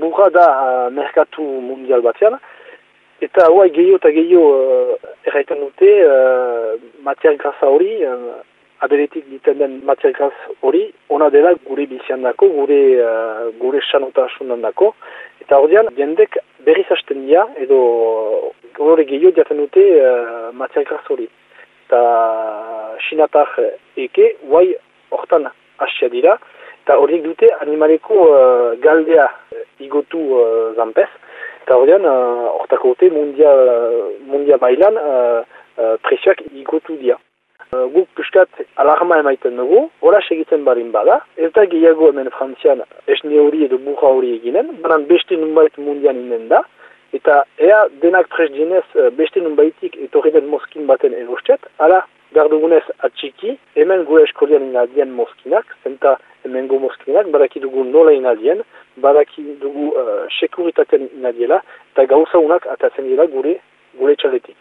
burra da uh, merkatu mundial batean, eta hauai gehiago eta gehiago uh, erraiten dute uh, matiar grasa hori, uh, aberetik diten den matiar graz hori, ona dela gure bizian dako, gure, uh, gure sanotasun dako, eta hori jendek berriz hasten dira, edo hori gehiago diaten dute uh, matiar graz hori. Eta sinatar eke, guai hortan hasia dira, eta horiek dute animaleko uh, galdea igotu uh, zanpez, eta horrean hortako uh, mundial, mundial mailan uh, uh, presioak igotu dira. Uh, guk puskat alarma emaiten dugu, hola segitzen barin bada, ez da gehiago hemen frantzian esne hori edo burra hori eginen, banan beste nunbait mundian inen da, eta ea denak pres dienez beste nunbaitik etorri den moskin baten erostet, ala gardugunez atxiki, hemen gure eskolian inadien moskinak, zenta hemengo moskinak, badaki dugu nola inadien, badaki dugu uh, sekuritaten inadiela, eta gauza unak atatzen dira gure, gure txaletik.